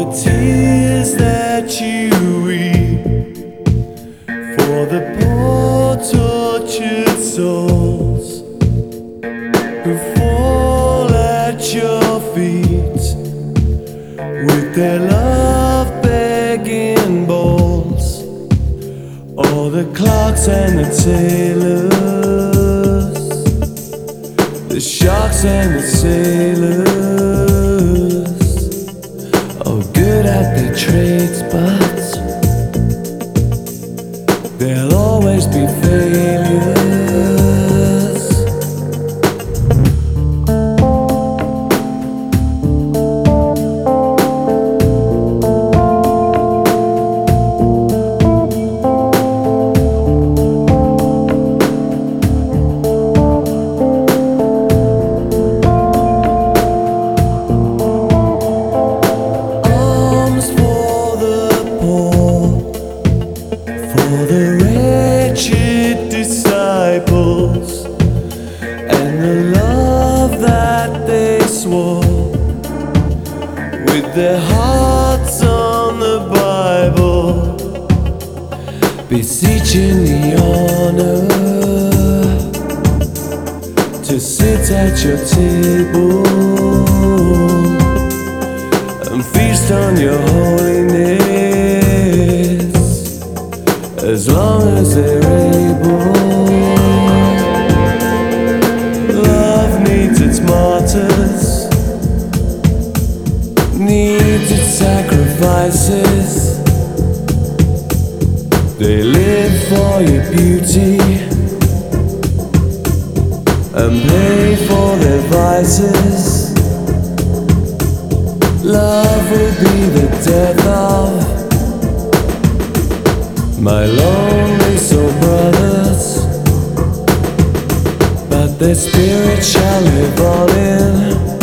the tears that you weep for the poor tortured souls who fall at your feet with their love begging bowls. All the clocks and the tailors, the sharks and the sailors. At their trades, but with their hearts on the Bible, beseeching the honor to sit at your table and feast on your holiness as long as they're able. Love needs its martyrs, sacrifices. They live for your beauty and pay for their vices. Love will be the death of my lonely soul brothers, but their spirit shall live on in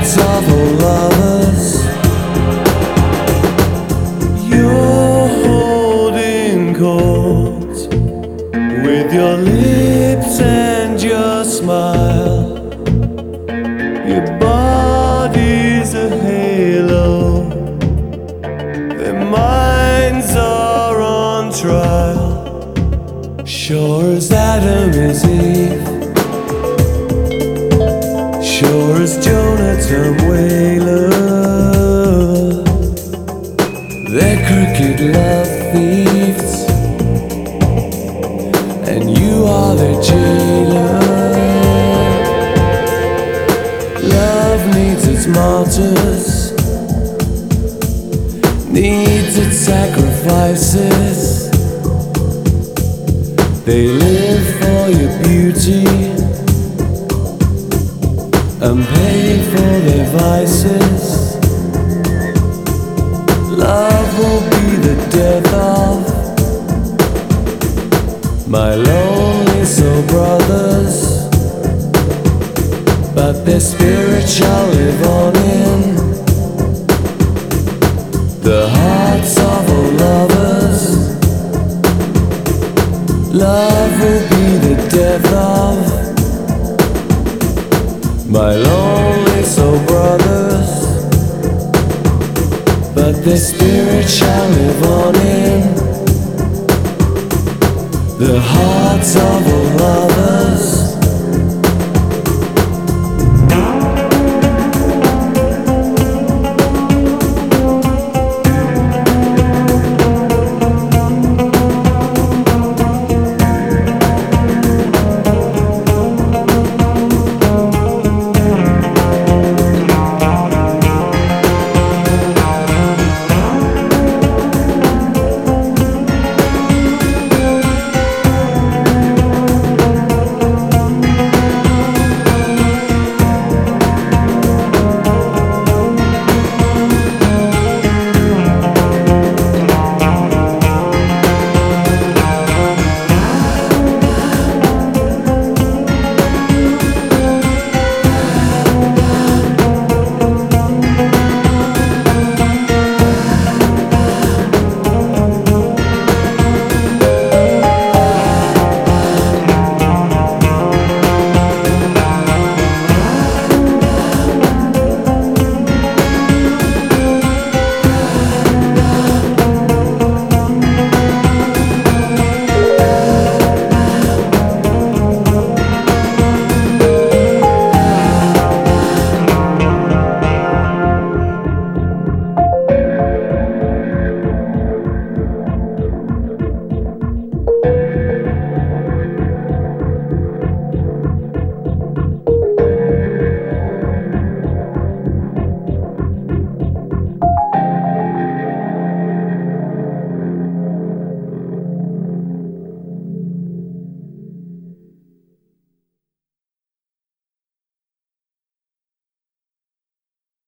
of all lovers. You're holding court with your lips and your smile. Your body's a halo. Their minds are on trial. Sure as Adam is Eve. Their. Love needs its martyrs, needs its sacrifices. They live for your beauty and pay for their vices. Love will be the death of my lonely their spirit shall live on in the hearts of all lovers. Love will be the death of my lonely soul brothers, but their spirit shall live on in the hearts of all.